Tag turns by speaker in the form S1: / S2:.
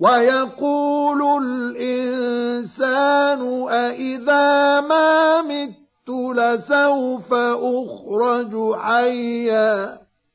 S1: ويقول الإنسان أإذا ما مت لسوف أخرج حيا